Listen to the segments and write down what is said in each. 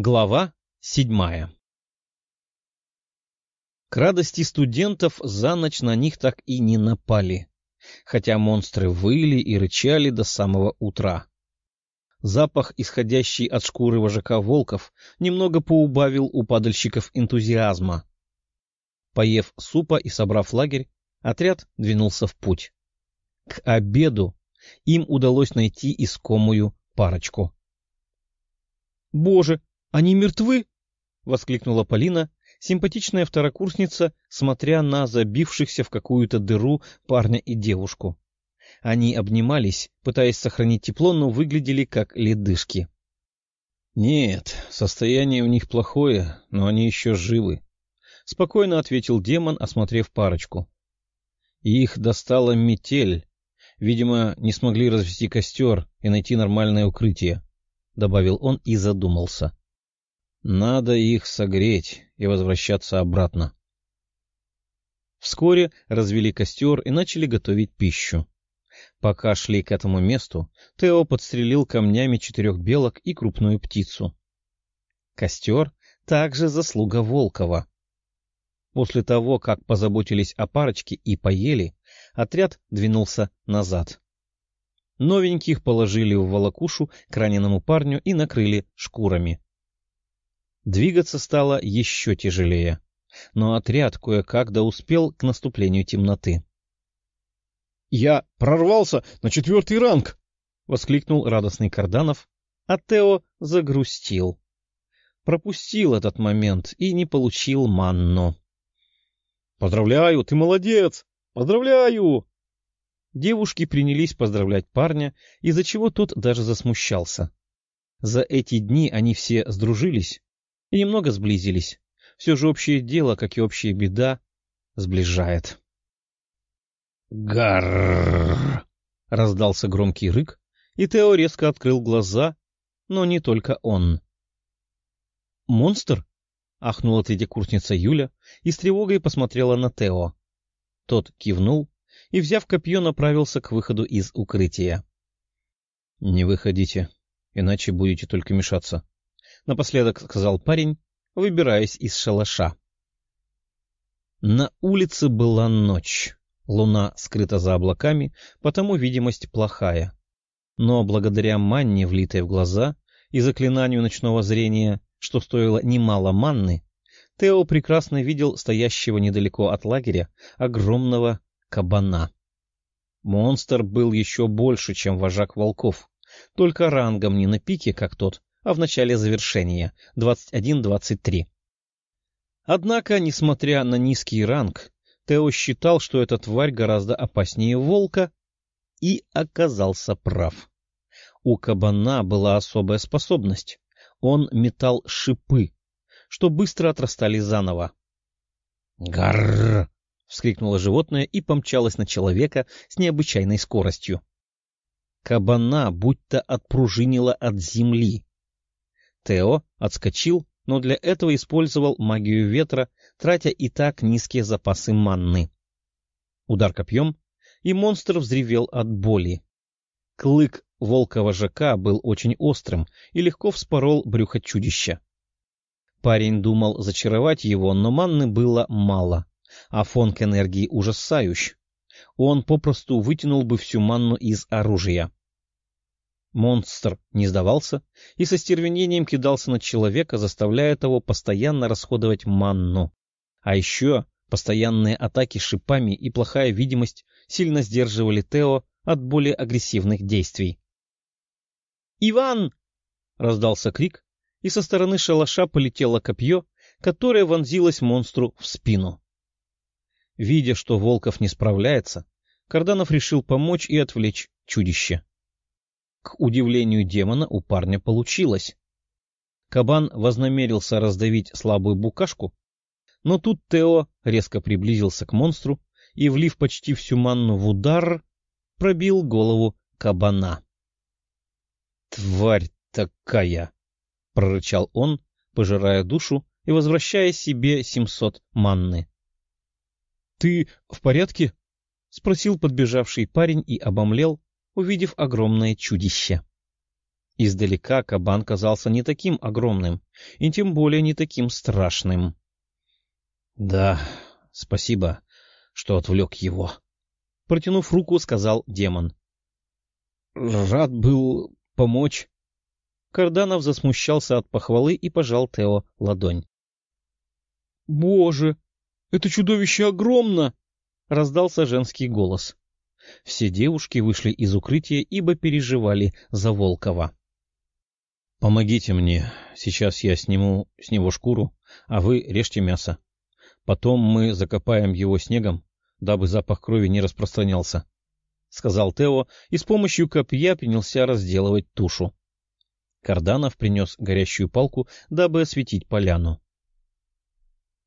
Глава седьмая К радости студентов за ночь на них так и не напали, хотя монстры выли и рычали до самого утра. Запах, исходящий от шкуры вожака волков, немного поубавил у падальщиков энтузиазма. Поев супа и собрав лагерь, отряд двинулся в путь. К обеду им удалось найти искомую парочку. — Боже, они мертвы? — воскликнула Полина, симпатичная второкурсница, смотря на забившихся в какую-то дыру парня и девушку. Они обнимались, пытаясь сохранить тепло, но выглядели как ледышки. — Нет, состояние у них плохое, но они еще живы, — спокойно ответил демон, осмотрев парочку. Их достала метель. Видимо, не смогли развести костер и найти нормальное укрытие, — добавил он и задумался. Надо их согреть и возвращаться обратно. Вскоре развели костер и начали готовить пищу. Пока шли к этому месту, Тео подстрелил камнями четырех белок и крупную птицу. Костер — также заслуга Волкова. После того, как позаботились о парочке и поели, отряд двинулся назад. Новеньких положили в волокушу к раненому парню и накрыли шкурами. Двигаться стало еще тяжелее, но отряд кое-как да успел к наступлению темноты. — Я прорвался на четвертый ранг! — воскликнул радостный Карданов, а Тео загрустил. Пропустил этот момент и не получил манну. — Поздравляю, ты молодец! Поздравляю! Девушки принялись поздравлять парня, из-за чего тот даже засмущался. За эти дни они все сдружились, и немного сблизились. Все же общее дело, как и общая беда, сближает. «Гаррррр!» — раздался громкий рык, и Тео резко открыл глаза, но не только он. «Монстр?» — ахнула третьекурсница Юля и с тревогой посмотрела на Тео. Тот кивнул и, взяв копье, направился к выходу из укрытия. — Не выходите, иначе будете только мешаться, — напоследок сказал парень, выбираясь из шалаша. На улице была ночь. Луна скрыта за облаками, потому видимость плохая. Но благодаря манне, влитой в глаза, и заклинанию ночного зрения, что стоило немало манны, Тео прекрасно видел стоящего недалеко от лагеря огромного кабана. Монстр был еще больше, чем вожак волков, только рангом не на пике, как тот, а в начале завершения — 21-23. Однако, несмотря на низкий ранг, Тео считал, что эта тварь гораздо опаснее волка, и оказался прав. У кабана была особая способность. Он метал шипы, что быстро отрастали заново. «Гарррр!» — вскрикнуло животное и помчалось на человека с необычайной скоростью. Кабана будто отпружинило от земли, Тео отскочил, но для этого использовал магию ветра, тратя и так низкие запасы манны. Удар копьем, и монстр взревел от боли. Клык волка-вожака был очень острым и легко вспорол брюхо чудища. Парень думал зачаровать его, но манны было мало, а фон к энергии ужасающий. Он попросту вытянул бы всю манну из оружия. Монстр не сдавался и со стервенением кидался на человека, заставляя того постоянно расходовать манну. А еще постоянные атаки шипами и плохая видимость сильно сдерживали Тео от более агрессивных действий. «Иван!» — раздался крик, и со стороны шалаша полетело копье, которое вонзилось монстру в спину. Видя, что Волков не справляется, Карданов решил помочь и отвлечь чудище. К удивлению демона у парня получилось. Кабан вознамерился раздавить слабую букашку, но тут Тео резко приблизился к монстру и, влив почти всю манну в удар, пробил голову кабана. — Тварь такая! — прорычал он, пожирая душу и возвращая себе семьсот манны. — Ты в порядке? — спросил подбежавший парень и обомлел, увидев огромное чудище. Издалека кабан казался не таким огромным и тем более не таким страшным. — Да, спасибо, что отвлек его. Протянув руку, сказал демон. — Рад был помочь. Карданов засмущался от похвалы и пожал Тео ладонь. — Боже, это чудовище огромно! — раздался женский голос. Все девушки вышли из укрытия, ибо переживали за Волкова. — Помогите мне, сейчас я сниму с него шкуру, а вы режьте мясо. Потом мы закопаем его снегом, дабы запах крови не распространялся, — сказал Тео и с помощью копья принялся разделывать тушу. Карданов принес горящую палку, дабы осветить поляну.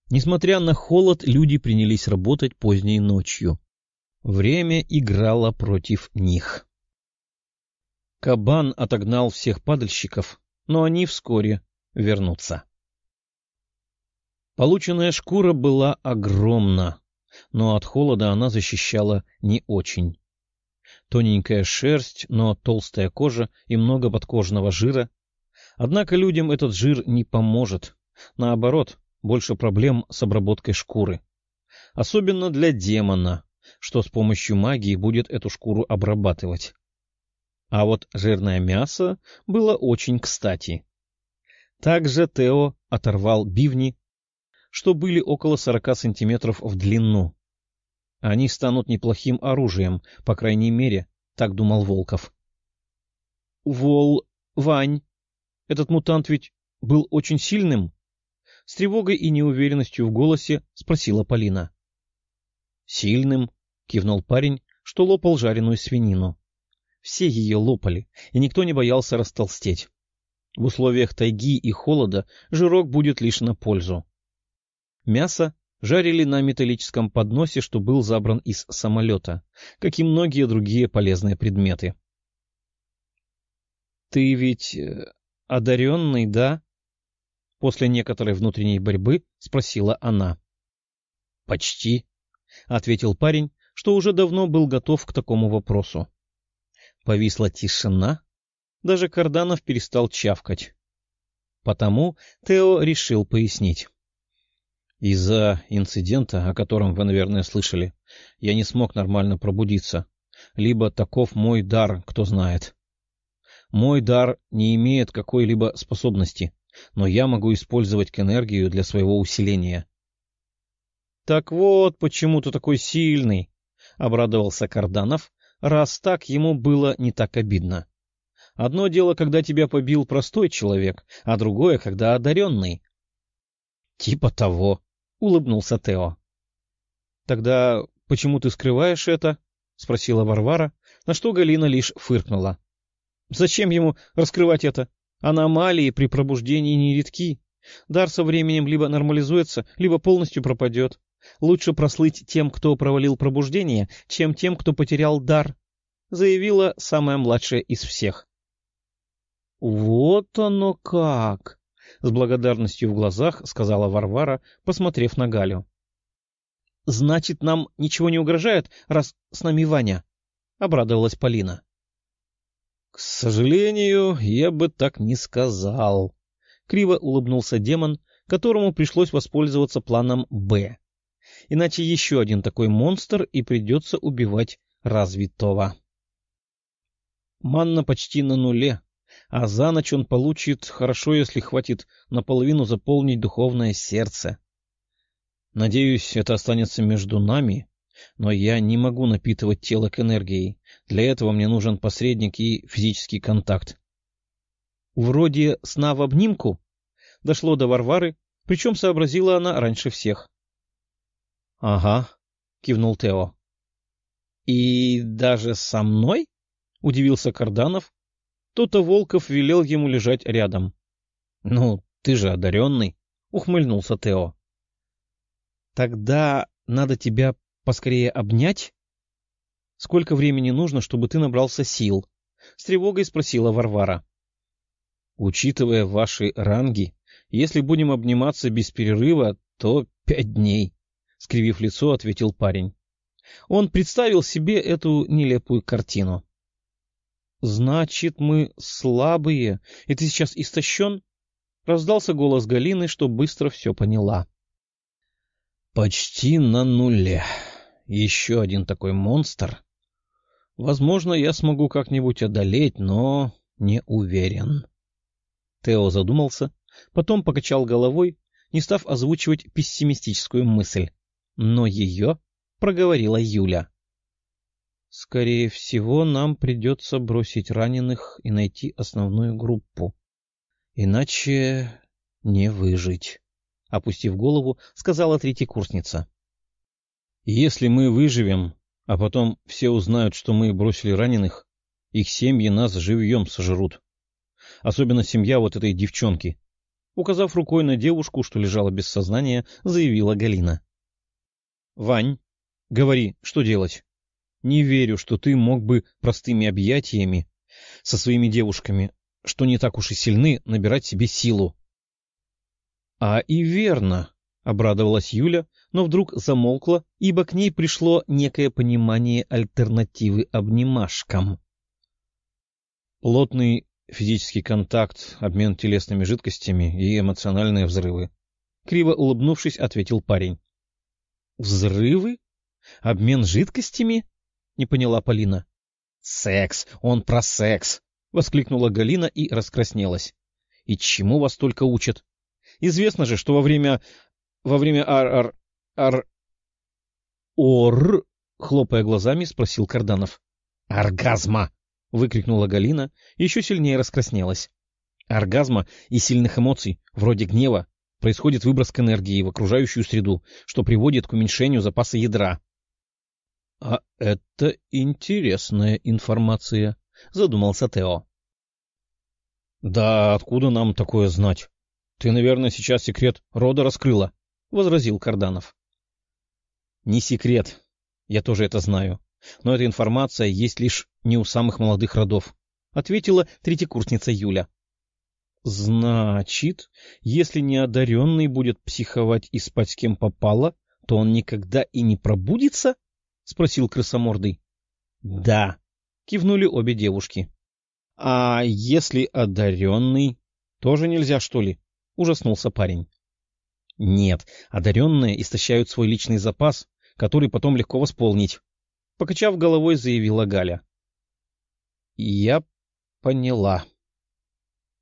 Несмотря на холод, люди принялись работать поздней ночью. Время играло против них. Кабан отогнал всех падальщиков, но они вскоре вернутся. Полученная шкура была огромна, но от холода она защищала не очень. Тоненькая шерсть, но толстая кожа и много подкожного жира. Однако людям этот жир не поможет. Наоборот, больше проблем с обработкой шкуры. Особенно для демона, что с помощью магии будет эту шкуру обрабатывать. А вот жирное мясо было очень кстати. Также Тео оторвал бивни, что были около сорока сантиметров в длину. Они станут неплохим оружием, по крайней мере, так думал Волков. — Вол... Вань, этот мутант ведь был очень сильным? С тревогой и неуверенностью в голосе спросила Полина. — Сильным, — кивнул парень, что лопал жареную свинину. Все ее лопали, и никто не боялся растолстеть. В условиях тайги и холода жирок будет лишь на пользу. Мясо жарили на металлическом подносе, что был забран из самолета, как и многие другие полезные предметы. — Ты ведь э, одаренный, да? После некоторой внутренней борьбы спросила она. — Почти, — ответил парень, что уже давно был готов к такому вопросу. Повисла тишина, даже Карданов перестал чавкать. Потому Тео решил пояснить. Из-за инцидента, о котором вы, наверное, слышали, я не смог нормально пробудиться. Либо таков мой дар, кто знает. Мой дар не имеет какой-либо способности, но я могу использовать энергию для своего усиления. — Так вот, почему ты такой сильный, — обрадовался Карданов, раз так ему было не так обидно. Одно дело, когда тебя побил простой человек, а другое, когда одаренный. — Типа того, — улыбнулся Тео. — Тогда почему ты скрываешь это? — спросила Варвара, на что Галина лишь фыркнула. — Зачем ему раскрывать это? Аномалии при пробуждении нередки. Дар со временем либо нормализуется, либо полностью пропадет. Лучше прослыть тем, кто провалил пробуждение, чем тем, кто потерял дар, — заявила самая младшая из всех. — Вот оно как! — с благодарностью в глазах сказала Варвара, посмотрев на Галю. — Значит, нам ничего не угрожает, раз с нами Ваня? — обрадовалась Полина. — К сожалению, я бы так не сказал. Криво улыбнулся демон, которому пришлось воспользоваться планом «Б». Иначе еще один такой монстр, и придется убивать развитого. Манна почти на нуле, а за ночь он получит, хорошо, если хватит наполовину заполнить духовное сердце. Надеюсь, это останется между нами, но я не могу напитывать тело к энергии. Для этого мне нужен посредник и физический контакт. Вроде сна в обнимку? Дошло до Варвары, причем сообразила она раньше всех. — Ага, — кивнул Тео. — И даже со мной? — удивился Карданов, то-то Волков велел ему лежать рядом. — Ну, ты же одаренный, — ухмыльнулся Тео. — Тогда надо тебя поскорее обнять? — Сколько времени нужно, чтобы ты набрался сил? — с тревогой спросила Варвара. — Учитывая ваши ранги, если будем обниматься без перерыва, то пять дней, — скривив лицо, ответил парень. Он представил себе эту нелепую картину. — Значит, мы слабые, и ты сейчас истощен? — раздался голос Галины, что быстро все поняла. — Почти на нуле. Еще один такой монстр. Возможно, я смогу как-нибудь одолеть, но не уверен. Тео задумался, потом покачал головой, не став озвучивать пессимистическую мысль. Но ее проговорила Юля. Скорее всего, нам придется бросить раненых и найти основную группу. Иначе не выжить, — опустив голову, сказала третьекурсница. — Если мы выживем, а потом все узнают, что мы бросили раненых, их семьи нас живьем сожрут. Особенно семья вот этой девчонки. Указав рукой на девушку, что лежала без сознания, заявила Галина. — Вань, говори, что делать? Не верю, что ты мог бы простыми объятиями со своими девушками, что не так уж и сильны, набирать себе силу. — А и верно, — обрадовалась Юля, но вдруг замолкла, ибо к ней пришло некое понимание альтернативы обнимашкам. Плотный физический контакт, обмен телесными жидкостями и эмоциональные взрывы. Криво улыбнувшись, ответил парень. — Взрывы? Обмен жидкостями? — не поняла Полина. — Секс! Он про секс! — воскликнула Галина и раскраснелась. — И чему вас только учат? Известно же, что во время... во время ар... ар... ар... — Ор... — хлопая глазами, спросил Карданов. — Оргазма! — выкрикнула Галина, еще сильнее раскраснелась. Оргазма и сильных эмоций, вроде гнева, происходит выброс энергии в окружающую среду, что приводит к уменьшению запаса ядра. — А это интересная информация, — задумался Тео. — Да откуда нам такое знать? Ты, наверное, сейчас секрет рода раскрыла, — возразил Карданов. — Не секрет, я тоже это знаю, но эта информация есть лишь не у самых молодых родов, — ответила третьекурсница Юля. — Значит, если неодаренный будет психовать и спать с кем попало, то он никогда и не пробудится? —— спросил крысомордый. — Да, — кивнули обе девушки. — А если одаренный? Тоже нельзя, что ли? — ужаснулся парень. — Нет, одаренные истощают свой личный запас, который потом легко восполнить. Покачав головой, заявила Галя. — Я поняла. —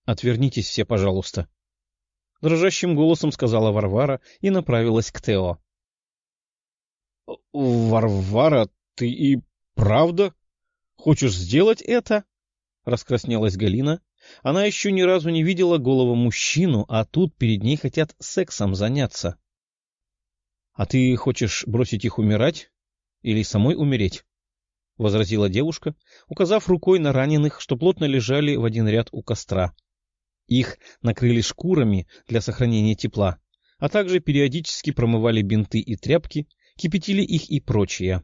Отвернитесь все, пожалуйста. Дрожащим голосом сказала Варвара и направилась к Тео. — Варвара, ты и правда хочешь сделать это? — раскраснелась Галина. Она еще ни разу не видела голого мужчину, а тут перед ней хотят сексом заняться. — А ты хочешь бросить их умирать или самой умереть? — возразила девушка, указав рукой на раненых, что плотно лежали в один ряд у костра. Их накрыли шкурами для сохранения тепла, а также периодически промывали бинты и тряпки, кипятили их и прочее.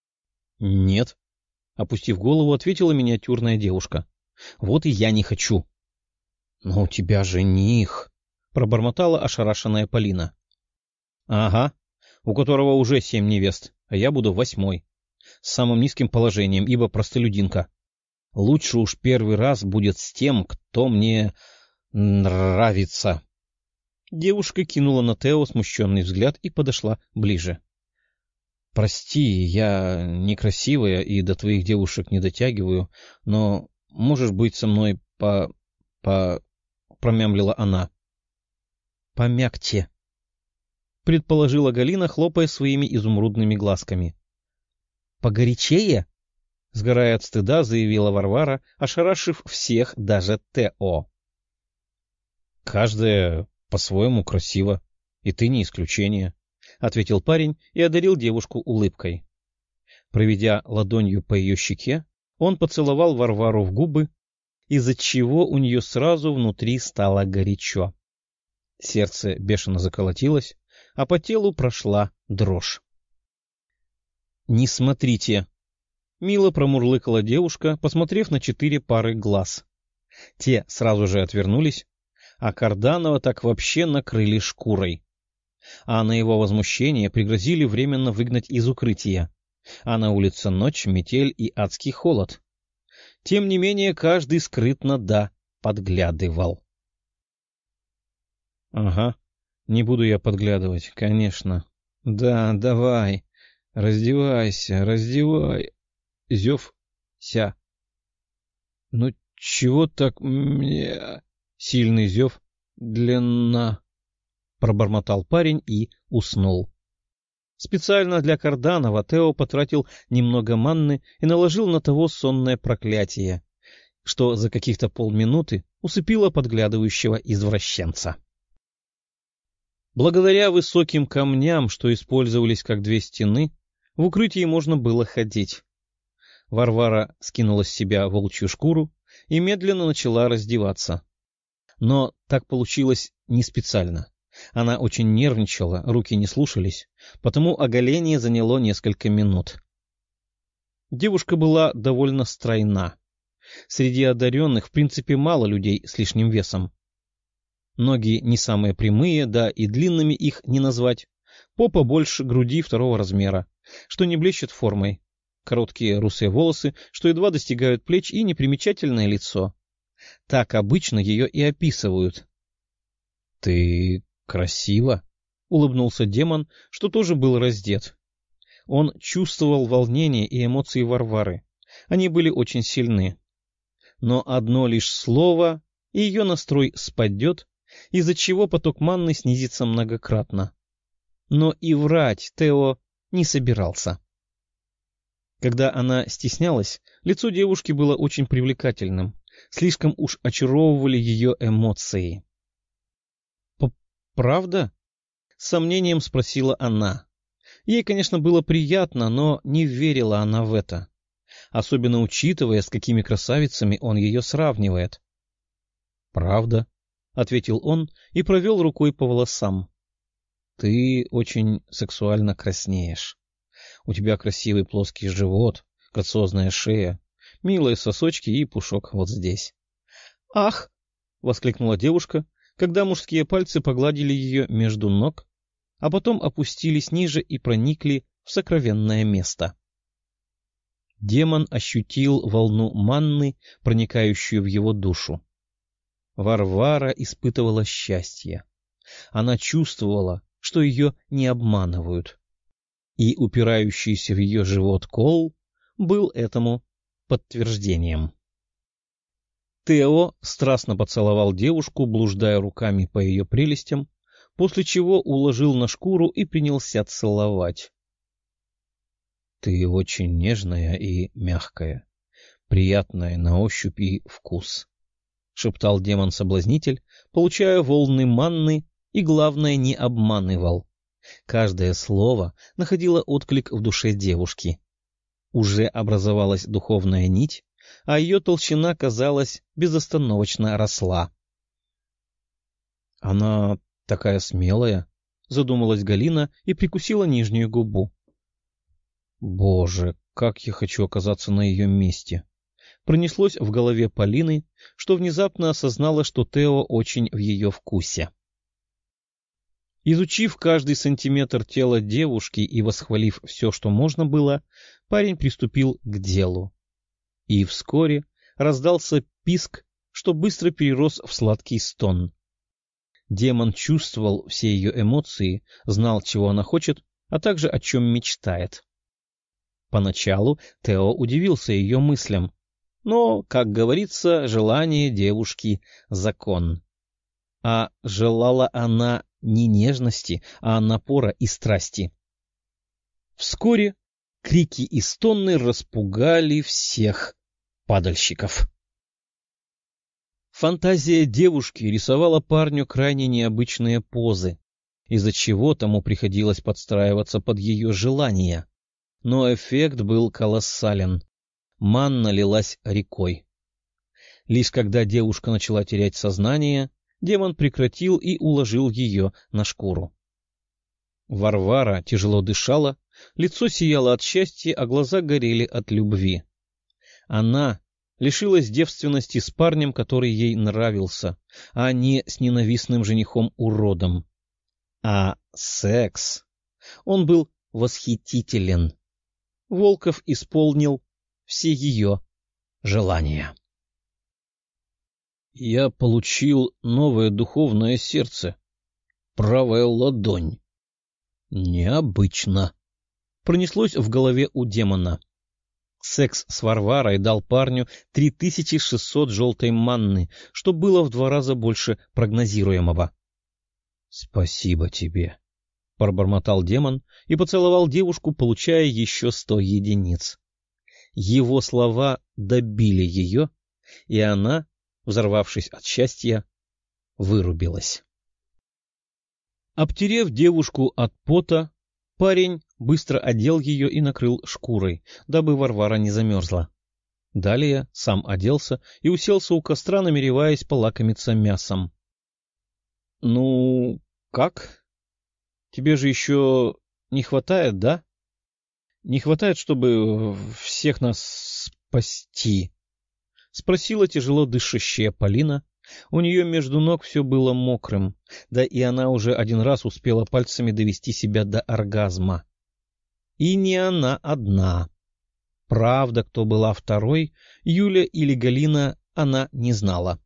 — Нет, — опустив голову, ответила миниатюрная девушка. — Вот и я не хочу. — Но у тебя жених, — пробормотала ошарашенная Полина. — Ага, у которого уже семь невест, а я буду восьмой. С самым низким положением, ибо простолюдинка. Лучше уж первый раз будет с тем, кто мне нравится. Девушка кинула на Тео смущенный взгляд и подошла ближе. Прости, я некрасивая и до твоих девушек не дотягиваю, но можешь быть со мной по... по... — промямлила она. — Помягче, — предположила Галина, хлопая своими изумрудными глазками. — Погорячее? — сгорая от стыда, заявила Варвара, ошарашив всех, даже Т.О. — Каждая по-своему красиво, и ты не исключение, — ответил парень и одарил девушку улыбкой. Проведя ладонью по ее щеке, он поцеловал Варвару в губы, из-за чего у нее сразу внутри стало горячо. Сердце бешено заколотилось, а по телу прошла дрожь. — Не смотрите! — мило промурлыкала девушка, посмотрев на четыре пары глаз. Те сразу же отвернулись, а Карданова так вообще накрыли шкурой а на его возмущение пригрозили временно выгнать из укрытия. А на улице ночь, метель и адский холод. Тем не менее, каждый скрытно да подглядывал. — Ага, не буду я подглядывать, конечно. Да, давай, раздевайся, раздевай. Зев, ся. Ну, чего так мне... Сильный зев, длина... Пробормотал парень и уснул. Специально для Карданова Тео потратил немного манны и наложил на того сонное проклятие, что за каких-то полминуты усыпило подглядывающего извращенца. Благодаря высоким камням, что использовались как две стены, в укрытии можно было ходить. Варвара скинула с себя волчью шкуру и медленно начала раздеваться. Но так получилось не специально. Она очень нервничала, руки не слушались, потому оголение заняло несколько минут. Девушка была довольно стройна. Среди одаренных, в принципе, мало людей с лишним весом. Ноги не самые прямые, да и длинными их не назвать. Попа больше груди второго размера, что не блещет формой. Короткие русые волосы, что едва достигают плеч, и непримечательное лицо. Так обычно ее и описывают. — Ты красиво, — улыбнулся демон, что тоже был раздет. Он чувствовал волнение и эмоции Варвары. Они были очень сильны. Но одно лишь слово, и ее настрой спадет, из-за чего поток манны снизится многократно. Но и врать Тео не собирался. Когда она стеснялась, лицо девушки было очень привлекательным, слишком уж очаровывали ее эмоции. «Правда?» — с сомнением спросила она. Ей, конечно, было приятно, но не верила она в это, особенно учитывая, с какими красавицами он ее сравнивает. «Правда?» — ответил он и провел рукой по волосам. «Ты очень сексуально краснеешь. У тебя красивый плоский живот, грациозная шея, милые сосочки и пушок вот здесь». «Ах!» — воскликнула девушка, когда мужские пальцы погладили ее между ног, а потом опустились ниже и проникли в сокровенное место. Демон ощутил волну манны, проникающую в его душу. Варвара испытывала счастье. Она чувствовала, что ее не обманывают. И упирающийся в ее живот кол был этому подтверждением. Тео страстно поцеловал девушку, блуждая руками по ее прелестям, после чего уложил на шкуру и принялся целовать. — Ты очень нежная и мягкая, приятная на ощупь и вкус, — шептал демон-соблазнитель, получая волны манны и, главное, не обманывал. Каждое слово находило отклик в душе девушки. Уже образовалась духовная нить, а ее толщина, казалось, безостановочно росла. — Она такая смелая, — задумалась Галина и прикусила нижнюю губу. — Боже, как я хочу оказаться на ее месте! Пронеслось в голове Полины, что внезапно осознала, что Тео очень в ее вкусе. Изучив каждый сантиметр тела девушки и восхвалив все, что можно было, парень приступил к делу и вскоре раздался писк, что быстро перерос в сладкий стон. Демон чувствовал все ее эмоции, знал, чего она хочет, а также о чем мечтает. Поначалу Тео удивился ее мыслям, но, как говорится, желание девушки — закон. А желала она не нежности, а напора и страсти. Вскоре крики и стоны распугали всех падальщиков. Фантазия девушки рисовала парню крайне необычные позы, из-за чего тому приходилось подстраиваться под ее желания. Но эффект был колоссален. Манна лилась рекой. Лишь когда девушка начала терять сознание, демон прекратил и уложил ее на шкуру. Варвара тяжело дышала, лицо сияло от счастья, а глаза горели от любви. Она лишилась девственности с парнем, который ей нравился, а не с ненавистным женихом-уродом. А секс... Он был восхитителен. Волков исполнил все ее желания. Я получил новое духовное сердце. Правая ладонь. Необычно. Пронеслось в голове у демона. Секс с Варварой дал парню 3600 желтой манны, что было в два раза больше прогнозируемого. — Спасибо тебе, — пробормотал демон и поцеловал девушку, получая еще сто единиц. Его слова добили ее, и она, взорвавшись от счастья, вырубилась. Обтерев девушку от пота, парень быстро одел ее и накрыл шкурой, дабы Варвара не замерзла. Далее сам оделся и уселся у костра, намереваясь полакомиться мясом. — Ну, как? Тебе же еще не хватает, да? Не хватает, чтобы всех нас спасти? — спросила тяжело дышащая Полина. У нее между ног все было мокрым, да и она уже один раз успела пальцами довести себя до оргазма. И не она одна. Правда, кто была второй, Юля или Галина, она не знала.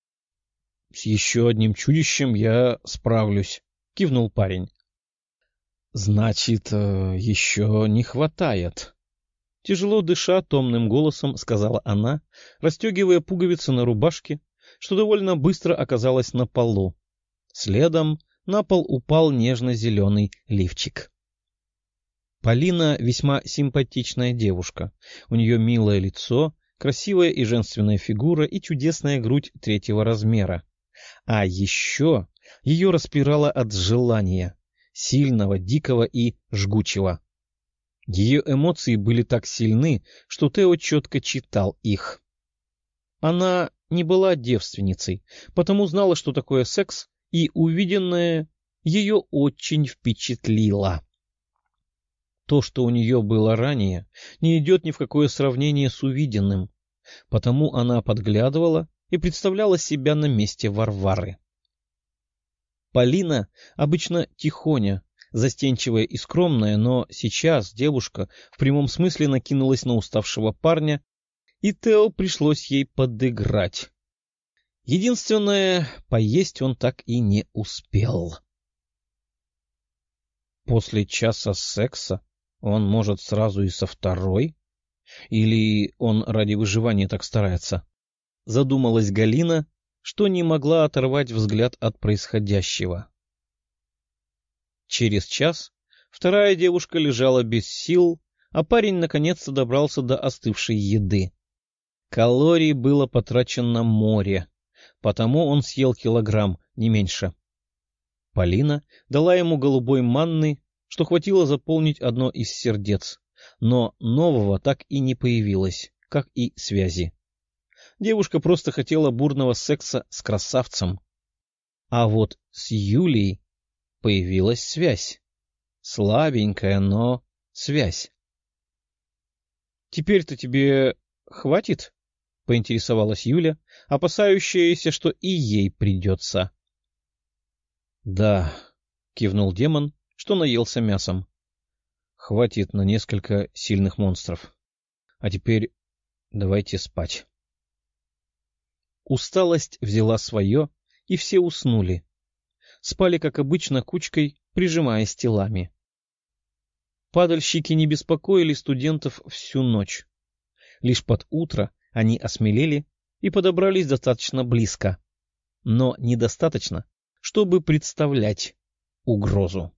— С еще одним чудищем я справлюсь, — кивнул парень. — Значит, э, еще не хватает. Тяжело дыша томным голосом, сказала она, расстегивая пуговицы на рубашке, что довольно быстро оказалось на полу. Следом на пол упал нежно-зеленый лифчик. Полина весьма симпатичная девушка. У нее милое лицо, красивая и женственная фигура и чудесная грудь третьего размера. А еще ее распирало от желания, сильного, дикого и жгучего. Ее эмоции были так сильны, что Тео четко читал их. Она не была девственницей, потому знала, что такое секс, и увиденное ее очень впечатлило. То, что у нее было ранее, не идет ни в какое сравнение с увиденным, потому она подглядывала и представляла себя на месте Варвары. Полина обычно тихоня, застенчивая и скромная, но сейчас девушка в прямом смысле накинулась на уставшего парня, и Тео пришлось ей подыграть. Единственное, поесть он так и не успел. После часа секса он может сразу и со второй? Или он ради выживания так старается? Задумалась Галина, что не могла оторвать взгляд от происходящего. Через час вторая девушка лежала без сил, а парень наконец-то добрался до остывшей еды. Калорий было потрачено море, потому он съел килограмм, не меньше. Полина дала ему голубой манны, что хватило заполнить одно из сердец, но нового так и не появилось, как и связи. Девушка просто хотела бурного секса с красавцем. А вот с Юлией появилась связь. Слабенькая, но связь. — Теперь-то тебе хватит? — поинтересовалась Юля, опасающаяся, что и ей придется. — Да, — кивнул демон, что наелся мясом. — Хватит на несколько сильных монстров. А теперь давайте спать. Усталость взяла свое, и все уснули. Спали, как обычно, кучкой, прижимаясь телами. Падальщики не беспокоили студентов всю ночь. Лишь под утро они осмелели и подобрались достаточно близко, но недостаточно, чтобы представлять угрозу.